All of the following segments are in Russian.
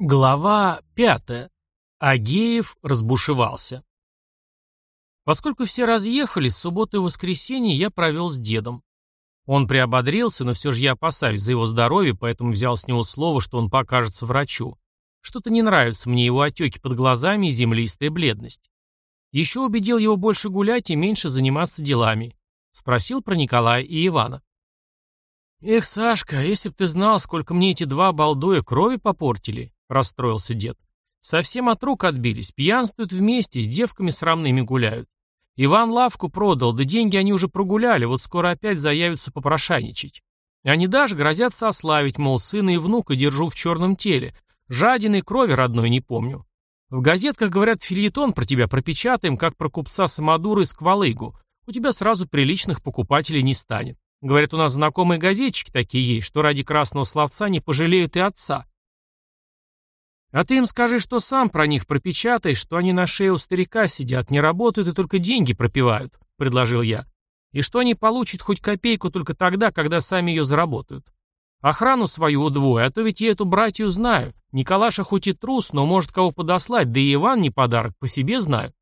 Глава пятая. Агеев разбушевался. Поскольку все разъехались, субботу и воскресенье я провел с дедом. Он приободрился, но все же я опасаюсь за его здоровье, поэтому взял с него слово, что он покажется врачу. Что-то не нравится мне его отеки под глазами и землистая бледность. Еще убедил его больше гулять и меньше заниматься делами. Спросил про Николая и Ивана. «Эх, Сашка, если б ты знал, сколько мне эти два балдуя крови попортили!» — расстроился дед. «Совсем от рук отбились, пьянствуют вместе, с девками срамными гуляют. Иван лавку продал, да деньги они уже прогуляли, вот скоро опять заявятся попрошайничать. Они даже грозятся ославить, мол, сына и внука держу в черном теле. Жадины крови родной не помню. В газетках, говорят, фильетон про тебя пропечатаем, как про купца Самодура и Сквалыгу. У тебя сразу приличных покупателей не станет. Говорят, у нас знакомые газетчики такие есть, что ради красного словца не пожалеют и отца. А ты им скажи, что сам про них пропечатаешь, что они на шее у старика сидят, не работают и только деньги пропивают, предложил я. И что они получат хоть копейку только тогда, когда сами ее заработают. Охрану свою удвое, а то ведь я эту братью знаю. Николаша хоть и трус, но может кого подослать, да и Иван не подарок, по себе знаю.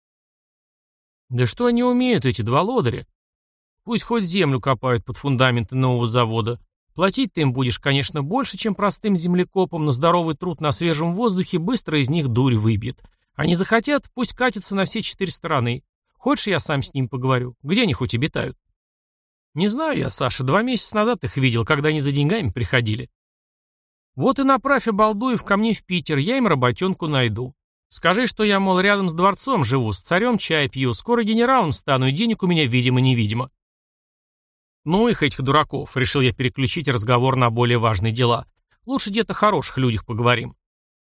Да что они умеют, эти два лодыря? Пусть хоть землю копают под фундаменты нового завода. Платить ты им будешь, конечно, больше, чем простым землекопам, но здоровый труд на свежем воздухе быстро из них дурь выбьет. Они захотят, пусть катятся на все четыре стороны. Хочешь, я сам с ним поговорю? Где они хоть обитают? Не знаю я, Саша, два месяца назад их видел, когда они за деньгами приходили. Вот и направь обалдуев ко мне в Питер, я им работенку найду. Скажи, что я, мол, рядом с дворцом живу, с царем чай пью, скоро генералом стану, и денег у меня видимо-невидимо. Ну их, этих дураков, решил я переключить разговор на более важные дела. Лучше где-то хороших людях поговорим.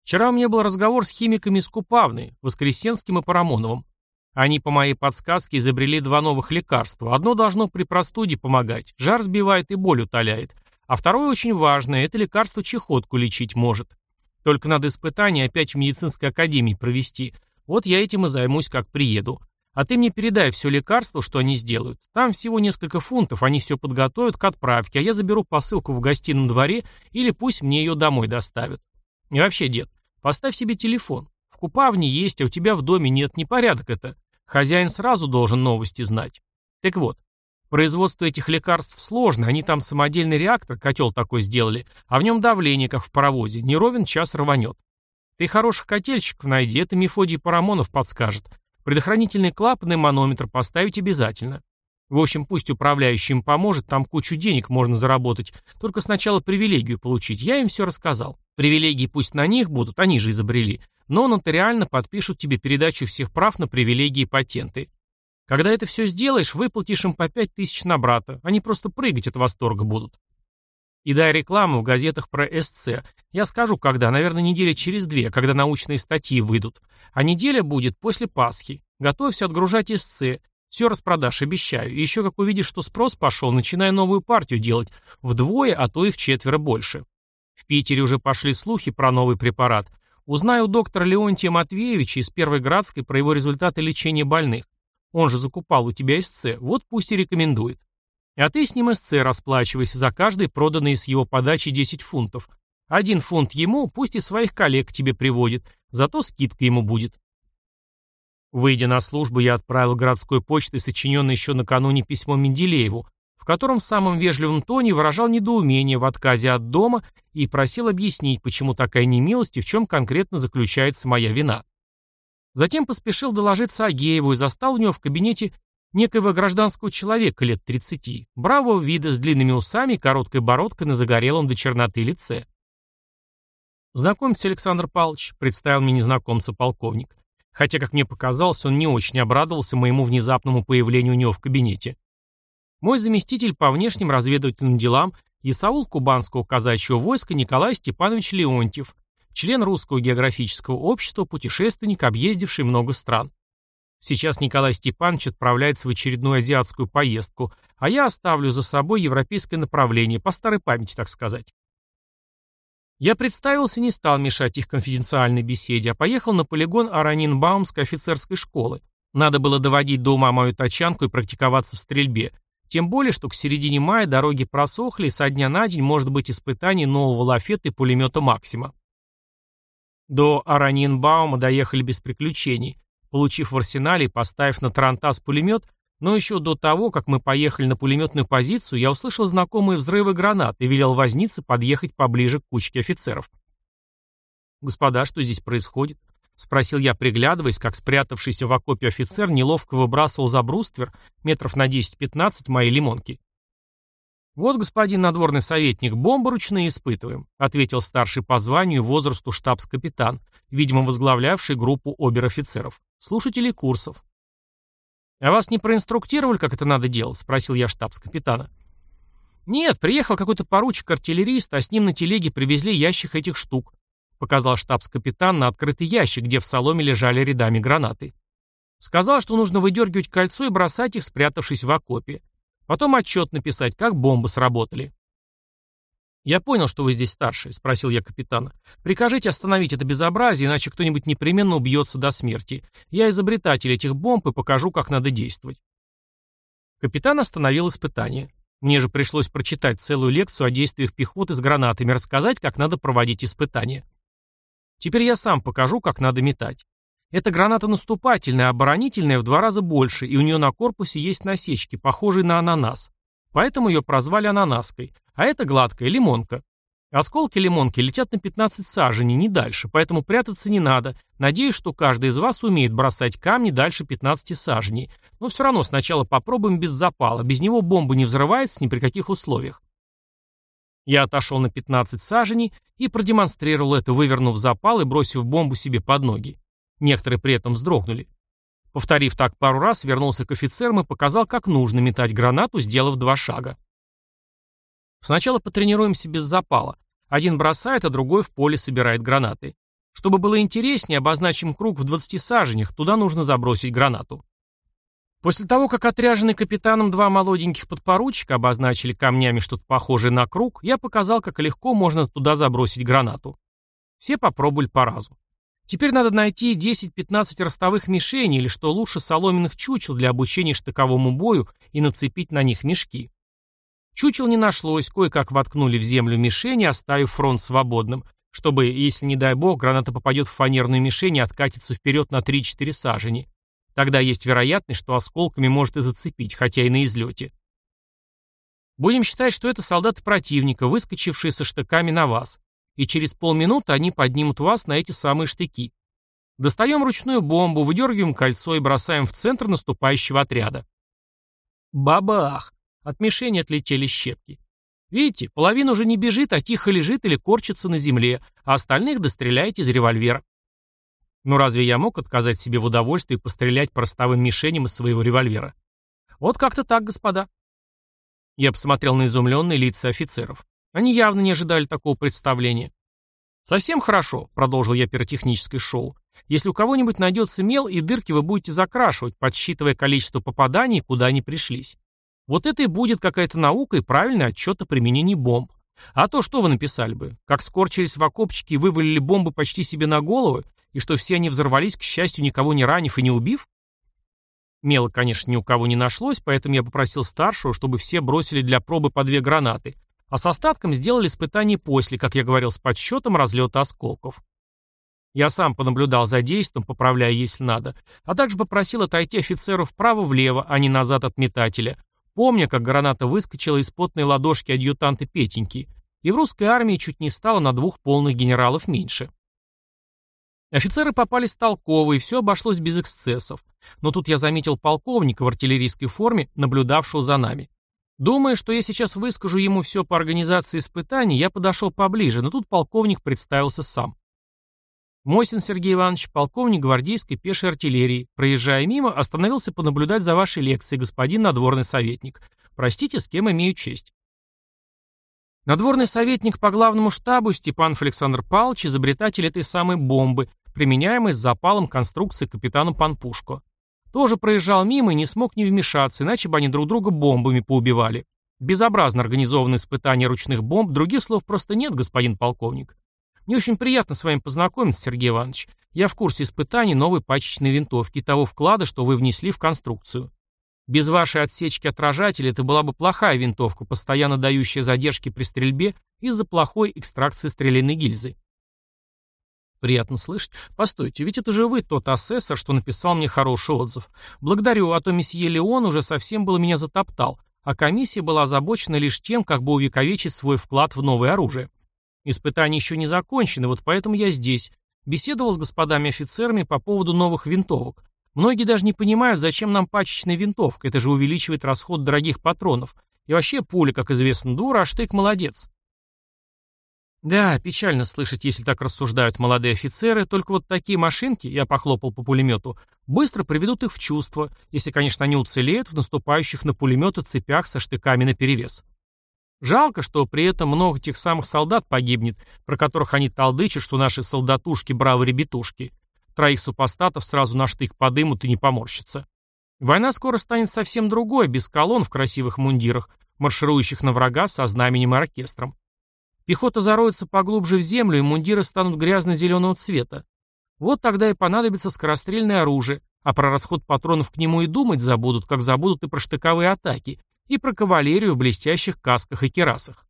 Вчера у меня был разговор с химиками из Купавны, Воскресенским и Парамоновым. Они по моей подсказке изобрели два новых лекарства. Одно должно при простуде помогать, жар сбивает и боль утоляет. А второе очень важное, это лекарство чехотку лечить может. Только надо испытание опять в медицинской академии провести. Вот я этим и займусь, как приеду. А ты мне передай все лекарство, что они сделают. Там всего несколько фунтов, они все подготовят к отправке, а я заберу посылку в гостином дворе или пусть мне ее домой доставят. И вообще, дед, поставь себе телефон. В Купавне есть, а у тебя в доме нет, непорядок это. Хозяин сразу должен новости знать. Так вот, производство этих лекарств сложно, они там самодельный реактор, котел такой сделали, а в нем давление, как в паровозе, не ровен час рванет. Ты хороших котельщиков найди, это Мефодий Парамонов подскажет. Предохранительный клапан и манометр поставить обязательно. В общем, пусть управляющий им поможет, там кучу денег можно заработать. Только сначала привилегию получить. Я им все рассказал. Привилегии пусть на них будут, они же изобрели. Но нотариально подпишут тебе передачу всех прав на привилегии и патенты. Когда это все сделаешь, выплатишь им по пять тысяч на брата. Они просто прыгать от восторга будут. И дай рекламу в газетах про СЦ. Я скажу, когда, наверное, неделя через две, когда научные статьи выйдут. А неделя будет после Пасхи. Готовься отгружать СЦ. Все распродашь, обещаю. И еще как увидишь, что спрос пошел, начинай новую партию делать. Вдвое, а то и в четверо больше. В Питере уже пошли слухи про новый препарат. Узнаю у доктора Леонтия Матвеевича из Первой Градской про его результаты лечения больных. Он же закупал у тебя СЦ, вот пусть и рекомендует. А ты с ним СЦ расплачивайся за каждый проданный с его подачи 10 фунтов. Один фунт ему, пусть и своих коллег к тебе приводит, зато скидка ему будет. Выйдя на службу, я отправил городской почтой сочиненное еще накануне письмо Менделееву, в котором в самом вежливом тоне выражал недоумение в отказе от дома и просил объяснить, почему такая немилость и в чем конкретно заключается моя вина. Затем поспешил доложиться Агееву и застал у него в кабинете некоего гражданского человека лет 30, бравого вида с длинными усами и короткой бородкой на загорелом до черноты лице. «Знакомьтесь, Александр Павлович», — представил мне незнакомца полковник. Хотя, как мне показалось, он не очень обрадовался моему внезапному появлению у него в кабинете. Мой заместитель по внешним разведывательным делам Исаул Кубанского казачьего войска Николай Степанович Леонтьев, член Русского географического общества, путешественник, объездивший много стран. Сейчас Николай Степанович отправляется в очередную азиатскую поездку, а я оставлю за собой европейское направление, по старой памяти, так сказать. Я представился и не стал мешать их конфиденциальной беседе, а поехал на полигон Аранинбаумской офицерской школы. Надо было доводить до ума мою тачанку и практиковаться в стрельбе. Тем более, что к середине мая дороги просохли, и со дня на день может быть испытание нового лафета и пулемета «Максима». До Аранинбаума доехали без приключений, получив в арсенале и поставив на Тарантас пулемет, но еще до того, как мы поехали на пулеметную позицию, я услышал знакомые взрывы гранат и велел вознице подъехать поближе к кучке офицеров. «Господа, что здесь происходит?» — спросил я, приглядываясь, как спрятавшийся в окопе офицер неловко выбрасывал за бруствер метров на 10-15 моей лимонки. «Вот, господин надворный советник, бомбы ручные испытываем», ответил старший по званию возрасту штабс-капитан, видимо, возглавлявший группу обер-офицеров, слушателей курсов. «А вас не проинструктировали, как это надо делать?» спросил я штабс-капитана. «Нет, приехал какой-то поручик-артиллерист, а с ним на телеге привезли ящик этих штук», показал штабс-капитан на открытый ящик, где в соломе лежали рядами гранаты. Сказал, что нужно выдергивать кольцо и бросать их, спрятавшись в окопе. Потом отчет написать, как бомбы сработали. «Я понял, что вы здесь старший», — спросил я капитана. «Прикажите остановить это безобразие, иначе кто-нибудь непременно убьется до смерти. Я изобретатель этих бомб и покажу, как надо действовать». Капитан остановил испытание. Мне же пришлось прочитать целую лекцию о действиях пехоты с гранатами, рассказать, как надо проводить испытания. Теперь я сам покажу, как надо метать. Эта граната наступательная, оборонительная в два раза больше, и у нее на корпусе есть насечки, похожие на ананас. Поэтому ее прозвали ананаской, а это гладкая лимонка. Осколки лимонки летят на 15 саженей, не дальше, поэтому прятаться не надо. Надеюсь, что каждый из вас умеет бросать камни дальше 15 саженей. Но все равно сначала попробуем без запала, без него бомба не взрывается ни при каких условиях. Я отошел на 15 саженей и продемонстрировал это, вывернув запал и бросив бомбу себе под ноги. Некоторые при этом вздрогнули. Повторив так пару раз, вернулся к офицерам и показал, как нужно метать гранату, сделав два шага. Сначала потренируемся без запала. Один бросает, а другой в поле собирает гранаты. Чтобы было интереснее, обозначим круг в 20 саженях, туда нужно забросить гранату. После того, как отряженный капитаном два молоденьких подпоручика обозначили камнями что-то похожее на круг, я показал, как легко можно туда забросить гранату. Все попробовали по разу. Теперь надо найти 10-15 ростовых мишеней или, что лучше, соломенных чучел для обучения штыковому бою и нацепить на них мешки. Чучел не нашлось, кое-как воткнули в землю мишени, оставив фронт свободным, чтобы, если, не дай бог, граната попадет в фанерную мишень и откатится вперед на 3-4 сажени. Тогда есть вероятность, что осколками может и зацепить, хотя и на излете. Будем считать, что это солдаты противника, выскочившие со штыками на вас и через полминуты они поднимут вас на эти самые штыки. Достаем ручную бомбу, выдергиваем кольцо и бросаем в центр наступающего отряда. Бабах! От мишени отлетели щепки. Видите, половина уже не бежит, а тихо лежит или корчится на земле, а остальных достреляете из револьвера. Ну разве я мог отказать себе в удовольствии пострелять по ростовым мишеням из своего револьвера? Вот как-то так, господа. Я посмотрел на изумленные лица офицеров. Они явно не ожидали такого представления. «Совсем хорошо», — продолжил я пиротехническое шоу. «Если у кого-нибудь найдется мел, и дырки вы будете закрашивать, подсчитывая количество попаданий, куда они пришлись. Вот это и будет какая-то наука и правильный отчет о применении бомб. А то что вы написали бы? Как скорчились в окопчике и вывалили бомбы почти себе на голову, и что все они взорвались, к счастью, никого не ранив и не убив? Мела, конечно, ни у кого не нашлось, поэтому я попросил старшего, чтобы все бросили для пробы по две гранаты, а с остатком сделали испытание после, как я говорил, с подсчетом разлета осколков. Я сам понаблюдал за действием, поправляя, если надо, а также попросил отойти офицеру вправо-влево, а не назад от метателя, помня, как граната выскочила из потной ладошки адъютанта Петеньки, и в русской армии чуть не стало на двух полных генералов меньше. Офицеры попались толковые, и все обошлось без эксцессов, но тут я заметил полковника в артиллерийской форме, наблюдавшего за нами. Думая, что я сейчас выскажу ему все по организации испытаний, я подошел поближе, но тут полковник представился сам. Мосин Сергей Иванович, полковник гвардейской пешей артиллерии, проезжая мимо, остановился понаблюдать за вашей лекцией, господин надворный советник. Простите, с кем имею честь. Надворный советник по главному штабу Степан Александр Павлович, изобретатель этой самой бомбы, применяемой с запалом конструкции капитана Панпушко. Тоже проезжал мимо и не смог не вмешаться, иначе бы они друг друга бомбами поубивали. Безобразно организованное испытание ручных бомб, других слов просто нет, господин полковник. Мне очень приятно с вами познакомиться, Сергей Иванович. Я в курсе испытаний новой пачечной винтовки и того вклада, что вы внесли в конструкцию. Без вашей отсечки отражателя это была бы плохая винтовка, постоянно дающая задержки при стрельбе из-за плохой экстракции стрелянной гильзы. Приятно слышать. Постойте, ведь это же вы тот асессор, что написал мне хороший отзыв. Благодарю, а то месье Леон уже совсем было меня затоптал, а комиссия была озабочена лишь тем, как бы увековечить свой вклад в новое оружие. Испытания еще не закончены, вот поэтому я здесь. Беседовал с господами офицерами по поводу новых винтовок. Многие даже не понимают, зачем нам пачечная винтовка, это же увеличивает расход дорогих патронов. И вообще пуля, как известно, дура, а штык молодец. Да, печально слышать, если так рассуждают молодые офицеры, только вот такие машинки, я похлопал по пулемету, быстро приведут их в чувство, если, конечно, они уцелеют в наступающих на пулеметы цепях со штыками наперевес. Жалко, что при этом много тех самых солдат погибнет, про которых они толдычат, что наши солдатушки бравые ребятушки. Троих супостатов сразу на штык подымут и не поморщатся. Война скоро станет совсем другой, без колонн в красивых мундирах, марширующих на врага со знаменем и оркестром. Пехота зароется поглубже в землю, и мундиры станут грязно-зеленого цвета. Вот тогда и понадобится скорострельное оружие, а про расход патронов к нему и думать забудут, как забудут и про штыковые атаки, и про кавалерию в блестящих касках и керасах.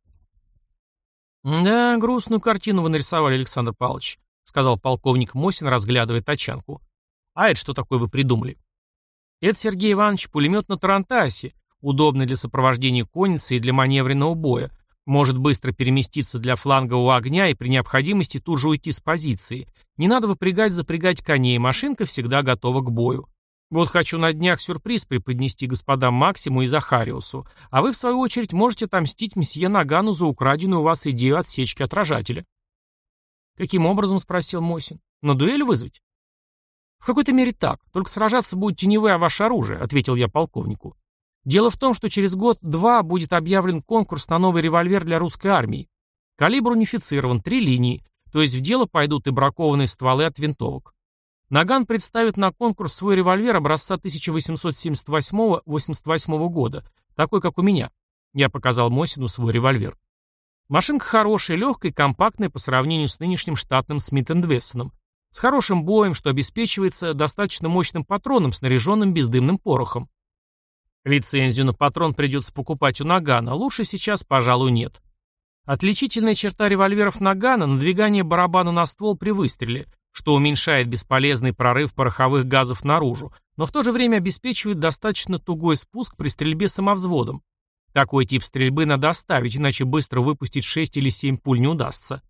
«Да, грустную картину вы нарисовали, Александр Павлович», — сказал полковник Мосин, разглядывая тачанку. «А это что такое вы придумали?» «Это, Сергей Иванович, пулемет на Тарантасе, удобный для сопровождения конницы и для маневренного боя, может быстро переместиться для флангового огня и при необходимости тут же уйти с позиции. Не надо выпрягать, запрягать коней, машинка всегда готова к бою. Вот хочу на днях сюрприз преподнести господам Максиму и Захариусу, а вы, в свою очередь, можете отомстить месье Нагану за украденную у вас идею отсечки отражателя. Каким образом, спросил Мосин. На дуэль вызвать? В какой-то мере так, только сражаться будете не вы, а ваше оружие, ответил я полковнику. Дело в том, что через год-два будет объявлен конкурс на новый револьвер для русской армии. Калибр унифицирован, три линии, то есть в дело пойдут и бракованные стволы от винтовок. Наган представит на конкурс свой револьвер образца 1878-88 года, такой, как у меня. Я показал Мосину свой револьвер. Машинка хорошая, легкая и компактная по сравнению с нынешним штатным Смит Вессоном. С хорошим боем, что обеспечивается достаточно мощным патроном, снаряженным бездымным порохом. Лицензию на патрон придется покупать у Нагана, лучше сейчас, пожалуй, нет. Отличительная черта револьверов Нагана – надвигание барабана на ствол при выстреле, что уменьшает бесполезный прорыв пороховых газов наружу, но в то же время обеспечивает достаточно тугой спуск при стрельбе самовзводом. Такой тип стрельбы надо оставить, иначе быстро выпустить 6 или 7 пуль не удастся.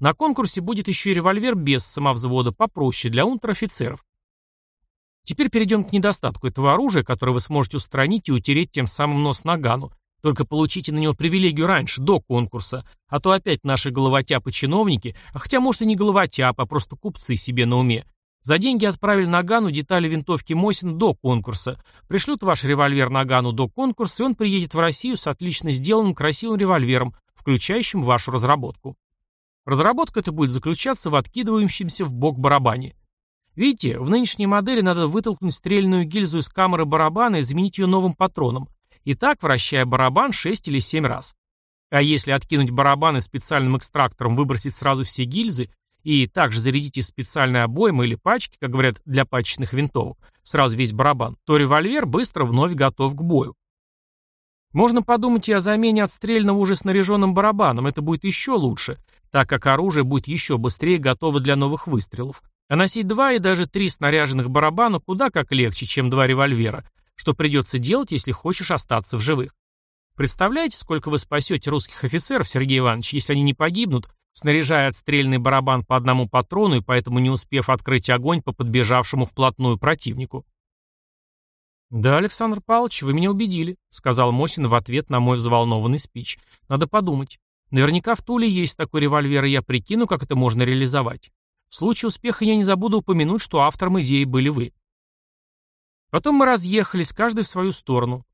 На конкурсе будет еще и револьвер без самовзвода, попроще, для унтер-офицеров. Теперь перейдем к недостатку этого оружия, которое вы сможете устранить и утереть тем самым нос нагану. Только получите на него привилегию раньше, до конкурса, а то опять наши головотяпы-чиновники, а хотя, может, и не головотяпы, а просто купцы себе на уме. За деньги отправили Нагану детали винтовки Мосин до конкурса. Пришлют ваш револьвер Нагану до конкурса, и он приедет в Россию с отлично сделанным красивым револьвером, включающим вашу разработку. Разработка эта будет заключаться в откидывающемся в бок барабане. Видите, в нынешней модели надо вытолкнуть стрельную гильзу из камеры барабана и заменить ее новым патроном. И так, вращая барабан 6 или 7 раз. А если откинуть барабан и специальным экстрактором выбросить сразу все гильзы, и также зарядить из специальной обоймы или пачки, как говорят, для пачечных винтовок, сразу весь барабан, то револьвер быстро вновь готов к бою. Можно подумать и о замене отстрельного уже снаряженным барабаном, это будет еще лучше, так как оружие будет еще быстрее готово для новых выстрелов. А носить два и даже три снаряженных барабана куда как легче, чем два револьвера, что придется делать, если хочешь остаться в живых. Представляете, сколько вы спасете русских офицеров, Сергей Иванович, если они не погибнут, снаряжая отстрельный барабан по одному патрону и поэтому не успев открыть огонь по подбежавшему вплотную противнику? «Да, Александр Павлович, вы меня убедили», — сказал Мосин в ответ на мой взволнованный спич. «Надо подумать. Наверняка в Туле есть такой револьвер, и я прикину, как это можно реализовать. В случае успеха я не забуду упомянуть, что автором идеи были вы. Потом мы разъехались, каждый в свою сторону.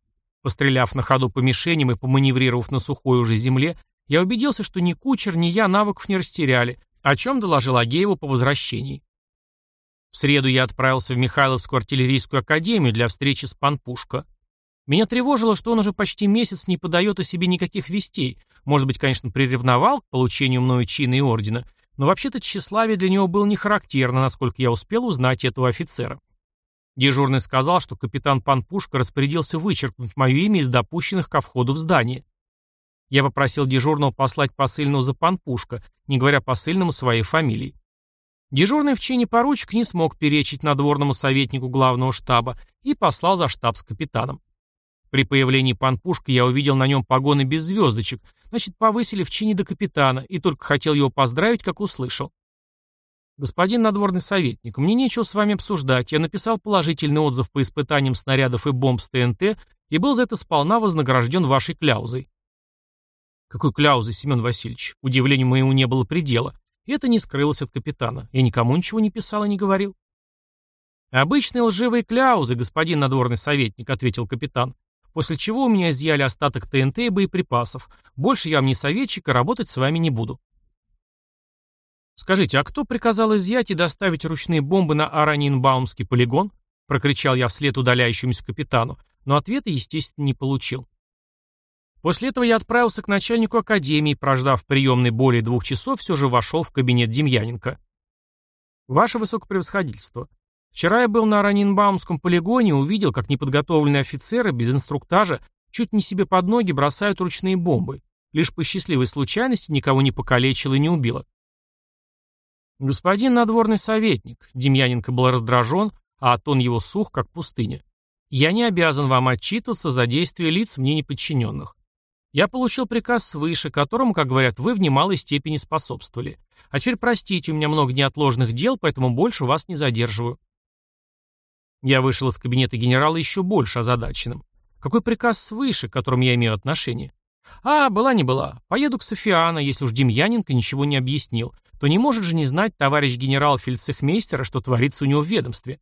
Постреляв на ходу по мишеням и поманеврировав на сухой уже земле, я убедился, что ни кучер, ни я навыков не растеряли, о чем доложил Агееву по возвращении. В среду я отправился в Михайловскую артиллерийскую академию для встречи с Панпушко. Меня тревожило, что он уже почти месяц не подает о себе никаких вестей, может быть, конечно, приревновал к получению мною чина и ордена, но вообще-то тщеславие для него было не характерно, насколько я успел узнать этого офицера. Дежурный сказал, что капитан Панпушка распорядился вычеркнуть мое имя из допущенных ко входу в здание. Я попросил дежурного послать посыльного за Панпушка, не говоря посыльному своей фамилии. Дежурный в чине поручик не смог перечить надворному советнику главного штаба и послал за штаб с капитаном. При появлении панпушка я увидел на нем погоны без звездочек, значит, повысили в чине до капитана, и только хотел его поздравить, как услышал. «Господин надворный советник, мне нечего с вами обсуждать. Я написал положительный отзыв по испытаниям снарядов и бомб с ТНТ и был за это сполна вознагражден вашей кляузой». «Какой кляузой, Семен Васильевич?» Удивлению моему не было предела. И это не скрылось от капитана. Я никому ничего не писал и не говорил. «Обычные лживые кляузы, господин надворный советник», — ответил капитан. «После чего у меня изъяли остаток ТНТ и боеприпасов. Больше я вам не советчик, и работать с вами не буду». «Скажите, а кто приказал изъять и доставить ручные бомбы на Аранинбаумский полигон?» — прокричал я вслед удаляющемуся капитану, но ответа, естественно, не получил. После этого я отправился к начальнику академии, прождав приемной более двух часов, все же вошел в кабинет Демьяненко. «Ваше высокопревосходительство, вчера я был на Аранинбаумском полигоне и увидел, как неподготовленные офицеры без инструктажа чуть не себе под ноги бросают ручные бомбы. Лишь по счастливой случайности никого не покалечило и не убило. «Господин надворный советник», — Демьяненко был раздражен, а тон его сух, как пустыня. «Я не обязан вам отчитываться за действия лиц мне неподчиненных. Я получил приказ свыше, которому, как говорят, вы в немалой степени способствовали. А теперь простите, у меня много неотложных дел, поэтому больше вас не задерживаю». Я вышел из кабинета генерала еще больше озадаченным. Какой приказ свыше, к которому я имею отношение? А, была не была. Поеду к Софиана, если уж Демьяненко ничего не объяснил то не может же не знать товарищ генерал-фельдцехмейстера, что творится у него в ведомстве.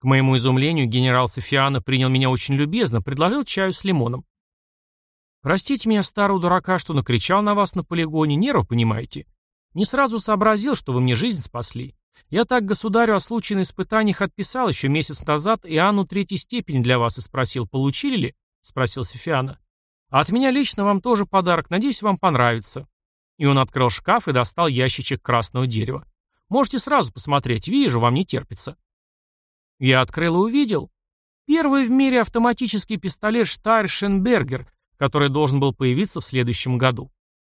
К моему изумлению, генерал Софиана принял меня очень любезно, предложил чаю с лимоном. Простите меня, старого дурака, что накричал на вас на полигоне, нервы понимаете. Не сразу сообразил, что вы мне жизнь спасли. Я так государю о случае на испытаниях отписал еще месяц назад и Анну третьей степени для вас и спросил, получили ли? Спросил Софиана. А от меня лично вам тоже подарок, надеюсь, вам понравится. И он открыл шкаф и достал ящичек красного дерева. Можете сразу посмотреть, вижу, вам не терпится. Я открыл и увидел. Первый в мире автоматический пистолет Штайр-Шенбергер, который должен был появиться в следующем году.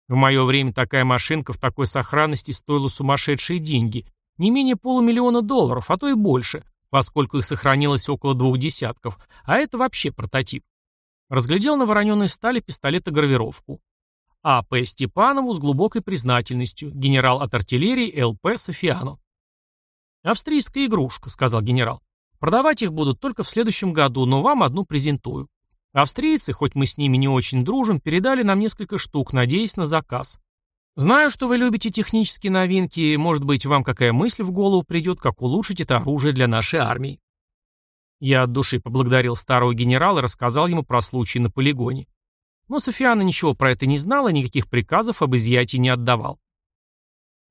В мое время такая машинка в такой сохранности стоила сумасшедшие деньги, не менее полумиллиона долларов, а то и больше, поскольку их сохранилось около двух десятков, а это вообще прототип. Разглядел на вороненой стали пистолета гравировку. А. П. Степанову с глубокой признательностью, генерал от артиллерии Л. П. Софиану. «Австрийская игрушка», — сказал генерал. «Продавать их будут только в следующем году, но вам одну презентую. Австрийцы, хоть мы с ними не очень дружим, передали нам несколько штук, надеясь на заказ. Знаю, что вы любите технические новинки, может быть, вам какая мысль в голову придет, как улучшить это оружие для нашей армии». Я от души поблагодарил старого генерала и рассказал ему про случай на полигоне. Но Софиана ничего про это не знала, никаких приказов об изъятии не отдавал.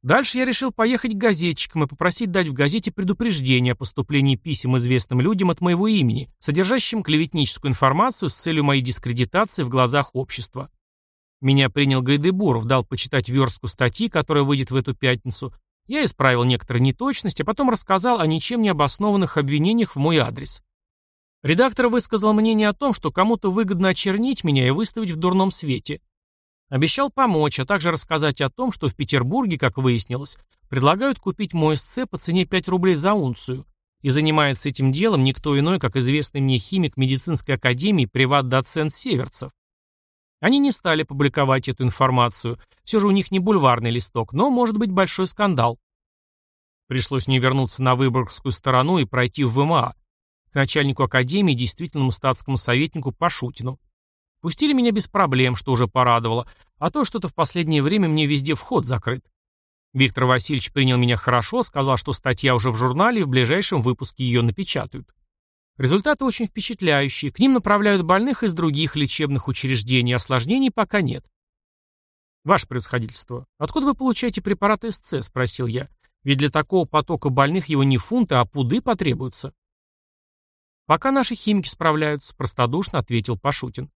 Дальше я решил поехать к газетчикам и попросить дать в газете предупреждение о поступлении писем известным людям от моего имени, содержащим клеветническую информацию с целью моей дискредитации в глазах общества. Меня принял Гайдебуров, дал почитать верстку статьи, которая выйдет в эту пятницу. Я исправил некоторые неточности, а потом рассказал о ничем не обоснованных обвинениях в мой адрес. Редактор высказал мнение о том, что кому-то выгодно очернить меня и выставить в дурном свете. Обещал помочь, а также рассказать о том, что в Петербурге, как выяснилось, предлагают купить мой СЦ по цене 5 рублей за унцию, и занимается этим делом никто иной, как известный мне химик медицинской академии приват-доцент Северцев. Они не стали публиковать эту информацию, все же у них не бульварный листок, но может быть большой скандал. Пришлось мне вернуться на Выборгскую сторону и пройти в ВМА, к начальнику академии, действительному статскому советнику Пашутину. Пустили меня без проблем, что уже порадовало, а то что-то в последнее время мне везде вход закрыт. Виктор Васильевич принял меня хорошо, сказал, что статья уже в журнале и в ближайшем выпуске ее напечатают. Результаты очень впечатляющие, к ним направляют больных из других лечебных учреждений, осложнений пока нет. «Ваше происходительство, откуда вы получаете препарат СЦ?» – спросил я. «Ведь для такого потока больных его не фунты, а пуды потребуются». «Пока наши химики справляются», — простодушно ответил Пашутин.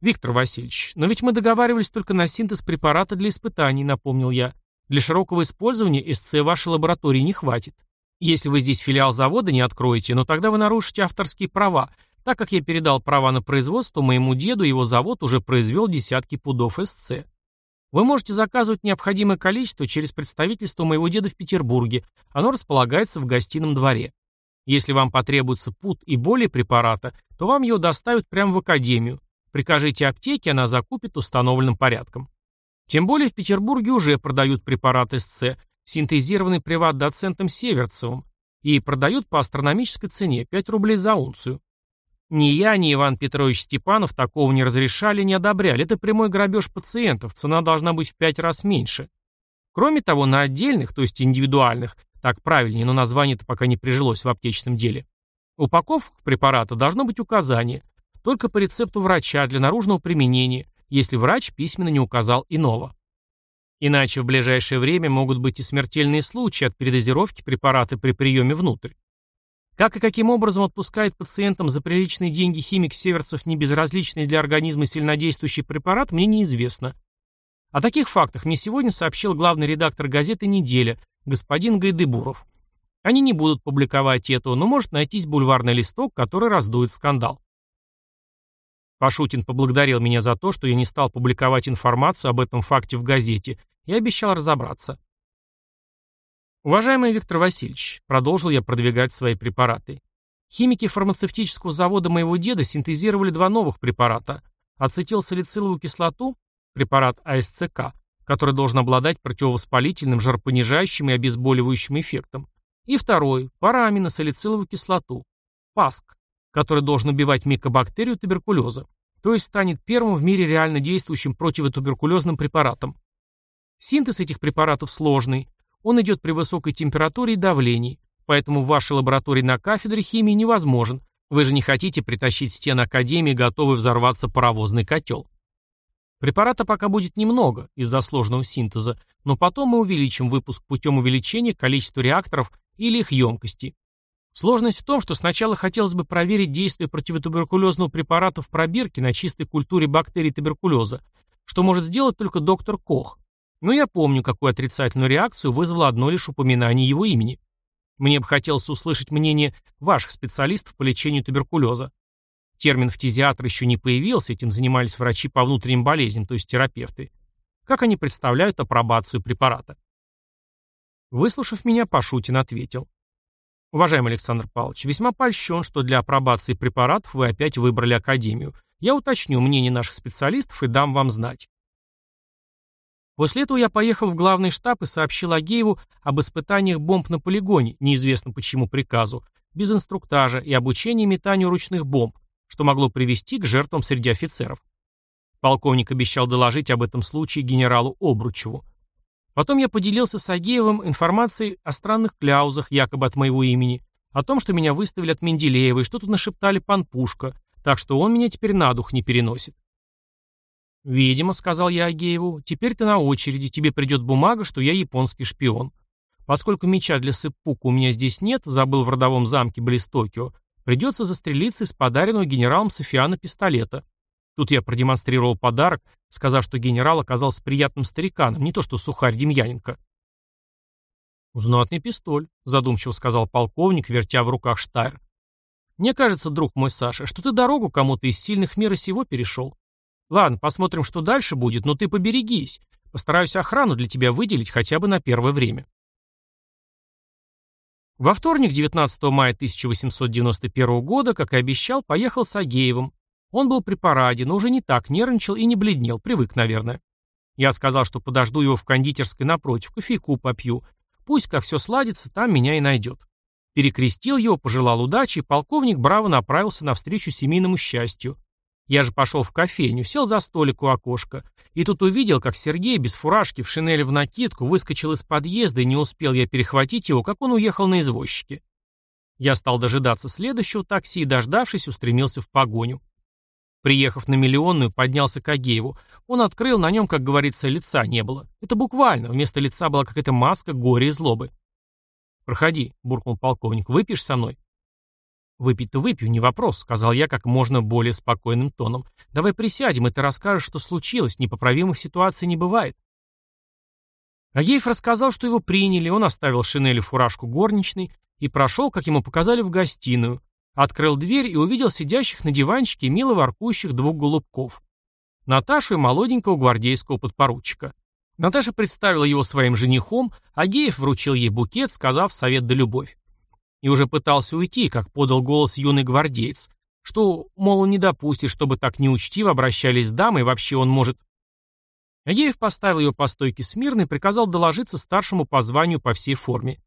«Виктор Васильевич, но ведь мы договаривались только на синтез препарата для испытаний», — напомнил я. «Для широкого использования СЦ вашей лаборатории не хватит. Если вы здесь филиал завода не откроете, но тогда вы нарушите авторские права, так как я передал права на производство моему деду, его завод уже произвел десятки пудов СЦ. Вы можете заказывать необходимое количество через представительство моего деда в Петербурге. Оно располагается в гостином дворе. Если вам потребуется пут и более препарата, то вам его доставят прямо в академию. Прикажите аптеке, она закупит установленным порядком. Тем более в Петербурге уже продают препарат СЦ, синтезированный приват-доцентом Северцевым, и продают по астрономической цене 5 рублей за унцию. Ни я, ни Иван Петрович Степанов такого не разрешали, не одобряли. Это прямой грабеж пациентов, цена должна быть в 5 раз меньше. Кроме того, на отдельных, то есть индивидуальных, так правильнее, но название-то пока не прижилось в аптечном деле, упаковках препарата должно быть указание, только по рецепту врача для наружного применения, если врач письменно не указал иного. Иначе в ближайшее время могут быть и смертельные случаи от передозировки препарата при приеме внутрь. Как и каким образом отпускает пациентам за приличные деньги химик Северцев небезразличный для организма сильнодействующий препарат, мне неизвестно. О таких фактах мне сегодня сообщил главный редактор газеты «Неделя» господин Гайдебуров. Они не будут публиковать этого, но может найтись бульварный листок, который раздует скандал. Пашутин поблагодарил меня за то, что я не стал публиковать информацию об этом факте в газете и обещал разобраться. Уважаемый Виктор Васильевич, продолжил я продвигать свои препараты. Химики фармацевтического завода моего деда синтезировали два новых препарата. Ацетилсалициловую кислоту, препарат АСЦК, который должен обладать противовоспалительным, жаропонижающим и обезболивающим эффектом, и второй, парааминосалициловую кислоту, ПАСК, который должен убивать микобактерию туберкулеза, то есть станет первым в мире реально действующим противотуберкулезным препаратом. Синтез этих препаратов сложный, он идет при высокой температуре и давлении, поэтому в вашей лаборатории на кафедре химии невозможен. Вы же не хотите притащить стены Академии, готовый взорваться паровозный котел. Препарата пока будет немного из-за сложного синтеза, но потом мы увеличим выпуск путем увеличения количества реакторов или их емкости. Сложность в том, что сначала хотелось бы проверить действие противотуберкулезного препарата в пробирке на чистой культуре бактерий туберкулеза, что может сделать только доктор Кох. Но я помню, какую отрицательную реакцию вызвало одно лишь упоминание его имени. Мне бы хотелось услышать мнение ваших специалистов по лечению туберкулеза. Термин «фтизиатр» еще не появился, этим занимались врачи по внутренним болезням, то есть терапевты. Как они представляют апробацию препарата? Выслушав меня, Пашутин ответил. Уважаемый Александр Павлович, весьма польщен, что для апробации препаратов вы опять выбрали Академию. Я уточню мнение наших специалистов и дам вам знать. После этого я поехал в главный штаб и сообщил Агееву об испытаниях бомб на полигоне, неизвестно по чьему приказу, без инструктажа и обучения метанию ручных бомб, что могло привести к жертвам среди офицеров. Полковник обещал доложить об этом случае генералу Обручеву. Потом я поделился с Агеевым информацией о странных кляузах, якобы от моего имени, о том, что меня выставили от Менделеева и что тут нашептали пан Пушка, так что он меня теперь на дух не переносит. «Видимо», — сказал я Агееву, — «теперь ты на очереди, тебе придет бумага, что я японский шпион. Поскольку меча для сыппука у меня здесь нет, забыл в родовом замке близ Токио, придется застрелиться из подаренного генералом Софиана пистолета. Тут я продемонстрировал подарок, сказав, что генерал оказался приятным стариканом, не то что сухарь Демьяненко. «Знатный пистоль», — задумчиво сказал полковник, вертя в руках Штайр. «Мне кажется, друг мой Саша, что ты дорогу кому-то из сильных мира сего перешел. Ладно, посмотрим, что дальше будет, но ты поберегись. Постараюсь охрану для тебя выделить хотя бы на первое время. Во вторник, 19 мая 1891 года, как и обещал, поехал с Агеевым. Он был при параде, но уже не так нервничал и не бледнел, привык, наверное. Я сказал, что подожду его в кондитерской напротив, кофейку попью. Пусть, как все сладится, там меня и найдет. Перекрестил его, пожелал удачи, и полковник браво направился навстречу семейному счастью. Я же пошел в кофейню, сел за столик у окошка. И тут увидел, как Сергей без фуражки в шинели в накидку выскочил из подъезда, и не успел я перехватить его, как он уехал на извозчике. Я стал дожидаться следующего такси и, дождавшись, устремился в погоню. Приехав на миллионную, поднялся к Агееву. Он открыл, на нем, как говорится, лица не было. Это буквально, вместо лица была какая-то маска горя и злобы. «Проходи», — буркнул полковник, — «выпьешь со мной?» «Выпить-то выпью, не вопрос», — сказал я как можно более спокойным тоном. «Давай присядем, и ты расскажешь, что случилось. Непоправимых ситуаций не бывает». Агеев рассказал, что его приняли, он оставил шинель и фуражку горничной и прошел, как ему показали, в гостиную. Открыл дверь и увидел сидящих на диванчике мило воркующих двух голубков. Наташу и молоденького гвардейского подпоручика. Наташа представила его своим женихом, а Геев вручил ей букет, сказав совет да любовь. И уже пытался уйти, как подал голос юный гвардеец, что, мол, не допустит, чтобы так неучтиво обращались с дамой, вообще он может... Агеев поставил ее по стойке смирно и приказал доложиться старшему по званию по всей форме.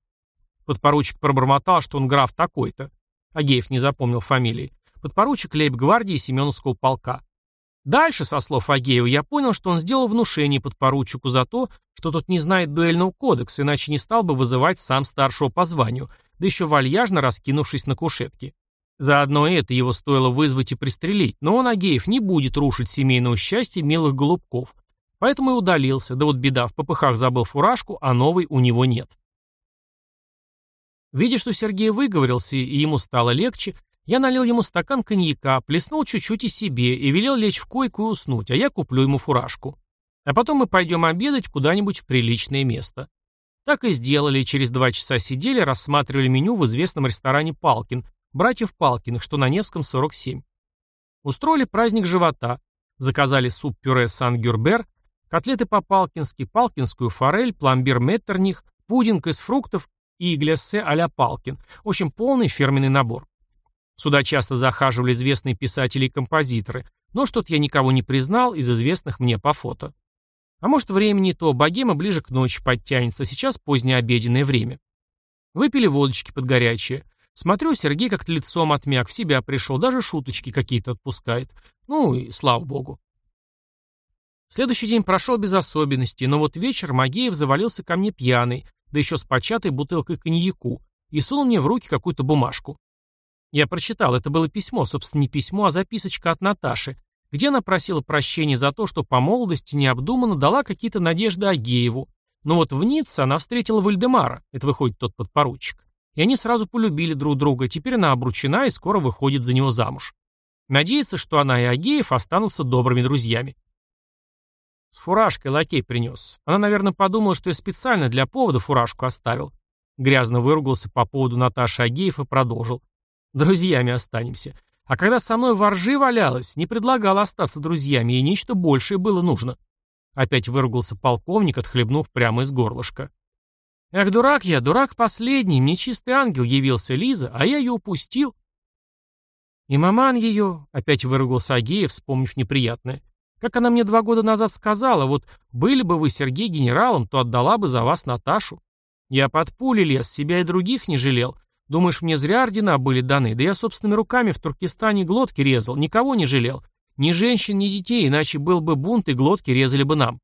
Подпоручик пробормотал, что он граф такой-то. Агеев не запомнил фамилии. Подпоручик лейб-гвардии Семеновского полка. Дальше, со слов Агеева, я понял, что он сделал внушение подпоручику за то, что тот не знает дуэльного кодекса, иначе не стал бы вызывать сам старшего по званию, да еще вальяжно раскинувшись на кушетке. Заодно это его стоило вызвать и пристрелить, но он, Агеев, не будет рушить семейного счастья милых голубков, поэтому и удалился, да вот беда, в попыхах забыл фуражку, а новой у него нет. Видя, что Сергей выговорился и ему стало легче, я налил ему стакан коньяка, плеснул чуть-чуть и себе и велел лечь в койку и уснуть, а я куплю ему фуражку. А потом мы пойдем обедать куда-нибудь в приличное место. Так и сделали, через два часа сидели, рассматривали меню в известном ресторане «Палкин», братьев Палкиных, что на Невском, 47. Устроили праздник живота, заказали суп-пюре сан-гюрбер, котлеты по-палкински, палкинскую форель, пломбир меттерних, пудинг из фруктов и гляссе а-ля Палкин. В общем, полный фирменный набор. Сюда часто захаживали известные писатели и композиторы, но что-то я никого не признал из известных мне по фото. А может, времени то, богема ближе к ночи подтянется, сейчас позднее обеденное время. Выпили водочки под горячее. Смотрю, Сергей как-то лицом отмяк, в себя пришел, даже шуточки какие-то отпускает. Ну и слава богу. Следующий день прошел без особенностей, но вот вечер Магеев завалился ко мне пьяный, да еще с початой бутылкой коньяку, и сунул мне в руки какую-то бумажку. Я прочитал, это было письмо, собственно, не письмо, а записочка от Наташи, где она просила прощения за то, что по молодости необдуманно дала какие-то надежды Агееву. Но вот в Ницце она встретила Вальдемара, это выходит тот подпоручик. И они сразу полюбили друг друга, теперь она обручена и скоро выходит за него замуж. Надеется, что она и Агеев останутся добрыми друзьями. С фуражкой лакей принес. Она, наверное, подумала, что я специально для повода фуражку оставил. Грязно выругался по поводу Наташи Агеев и продолжил. Друзьями останемся. А когда со мной во ржи валялась, не предлагала остаться друзьями, и нечто большее было нужно. Опять выругался полковник, отхлебнув прямо из горлышка. Эх, дурак я, дурак последний, мне чистый ангел явился, Лиза, а я ее упустил. И маман ее, опять выругался Агеев, вспомнив неприятное. Как она мне два года назад сказала, вот были бы вы, Сергей, генералом, то отдала бы за вас Наташу. Я под пули лез, себя и других не жалел, Думаешь, мне зря ордена были даны? Да я собственными руками в Туркестане глотки резал, никого не жалел. Ни женщин, ни детей, иначе был бы бунт, и глотки резали бы нам.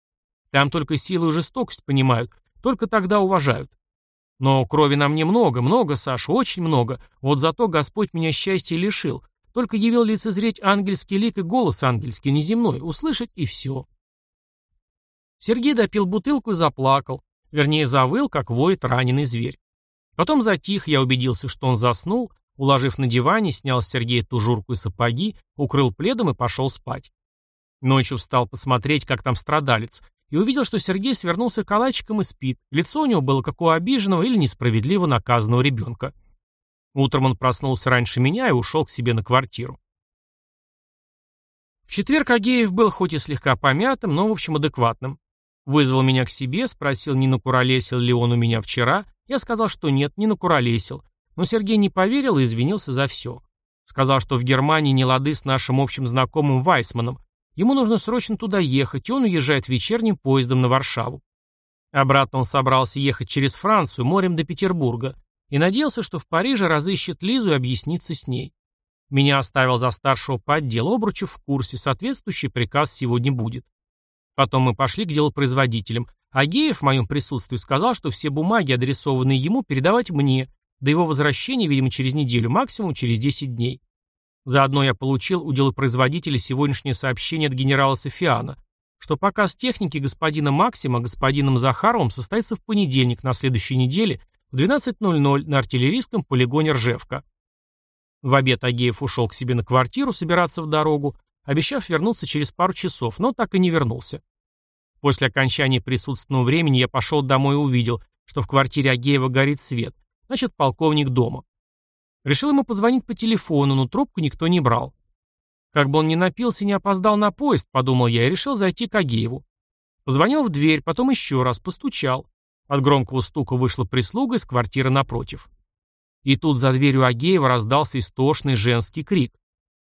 Там только силу и жестокость понимают, только тогда уважают. Но крови на мне много, много, Саша, очень много. Вот зато Господь меня счастья лишил. Только явил лицезреть ангельский лик и голос ангельский, неземной, услышать и все. Сергей допил бутылку и заплакал. Вернее, завыл, как воет раненый зверь. Потом затих, я убедился, что он заснул, уложив на диване, снял с Сергея тужурку и сапоги, укрыл пледом и пошел спать. Ночью встал посмотреть, как там страдалец, и увидел, что Сергей свернулся калачиком и спит. Лицо у него было как у обиженного или несправедливо наказанного ребенка. Утром он проснулся раньше меня и ушел к себе на квартиру. В четверг Агеев был хоть и слегка помятым, но в общем адекватным. Вызвал меня к себе, спросил, не накуролесил ли он у меня вчера, я сказал, что нет, не накуролесил. Но Сергей не поверил и извинился за все. Сказал, что в Германии не лады с нашим общим знакомым Вайсманом. Ему нужно срочно туда ехать, и он уезжает вечерним поездом на Варшаву. Обратно он собрался ехать через Францию, морем до Петербурга, и надеялся, что в Париже разыщет Лизу и объяснится с ней. Меня оставил за старшего по отделу, обручив в курсе, соответствующий приказ сегодня будет. Потом мы пошли к делопроизводителям, Агеев в моем присутствии сказал, что все бумаги, адресованные ему, передавать мне, до его возвращения, видимо, через неделю, максимум через 10 дней. Заодно я получил у делопроизводителя сегодняшнее сообщение от генерала Софиана, что показ техники господина Максима господином Захаровым состоится в понедельник на следующей неделе в 12.00 на артиллерийском полигоне Ржевка. В обед Агеев ушел к себе на квартиру собираться в дорогу, обещав вернуться через пару часов, но так и не вернулся. После окончания присутственного времени я пошел домой и увидел, что в квартире Агеева горит свет. Значит, полковник дома. Решил ему позвонить по телефону, но трубку никто не брал. Как бы он ни напился и не опоздал на поезд, подумал я, и решил зайти к Агееву. Позвонил в дверь, потом еще раз, постучал. От громкого стука вышла прислуга из квартиры напротив. И тут за дверью Агеева раздался истошный женский крик.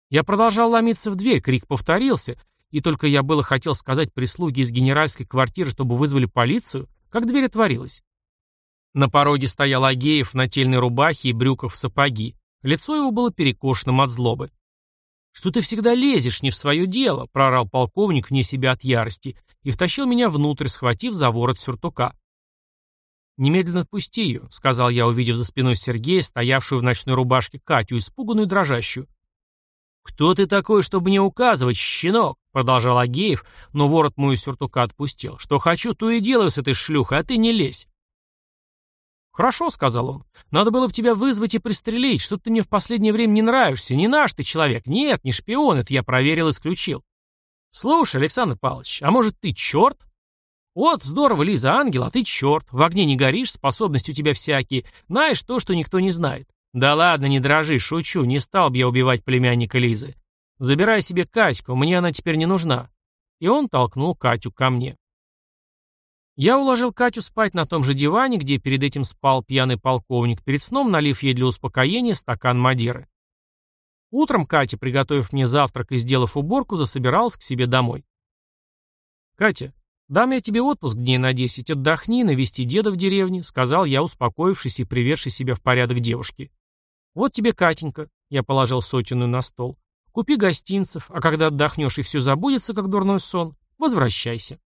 Я продолжал ломиться в дверь, крик повторился, и только я было хотел сказать прислуге из генеральской квартиры, чтобы вызвали полицию, как дверь отворилась. На пороге стоял Агеев в нательной рубахе и брюках в сапоги. Лицо его было перекошенным от злобы. «Что ты всегда лезешь не в свое дело?» — прорал полковник вне себя от ярости и втащил меня внутрь, схватив за ворот сюртука. «Немедленно отпусти ее», — сказал я, увидев за спиной Сергея, стоявшую в ночной рубашке Катю, испуганную и дрожащую. «Кто ты такой, чтобы мне указывать, щенок?» — продолжал Агеев, но ворот мою сюртука отпустил. «Что хочу, то и делаю с этой шлюхой, а ты не лезь». «Хорошо», — сказал он. «Надо было бы тебя вызвать и пристрелить. Что ты мне в последнее время не нравишься. Не наш ты человек. Нет, не шпион. Это я проверил и исключил». «Слушай, Александр Павлович, а может ты черт?» «Вот, здорово, Лиза, ангел, а ты черт. В огне не горишь, способности у тебя всякие. Знаешь то, что никто не знает. Да ладно, не дрожи, шучу. Не стал бы я убивать племянника Лизы. Забирай себе Катьку, мне она теперь не нужна». И он толкнул Катю ко мне. Я уложил Катю спать на том же диване, где перед этим спал пьяный полковник, перед сном налив ей для успокоения стакан Мадеры. Утром Катя, приготовив мне завтрак и сделав уборку, засобиралась к себе домой. «Катя, дам я тебе отпуск дней на десять, отдохни, навести деда в деревне», сказал я, успокоившись и приведший себя в порядок девушки. «Вот тебе, Катенька», я положил сотенную на стол, «купи гостинцев, а когда отдохнешь и все забудется, как дурной сон, возвращайся».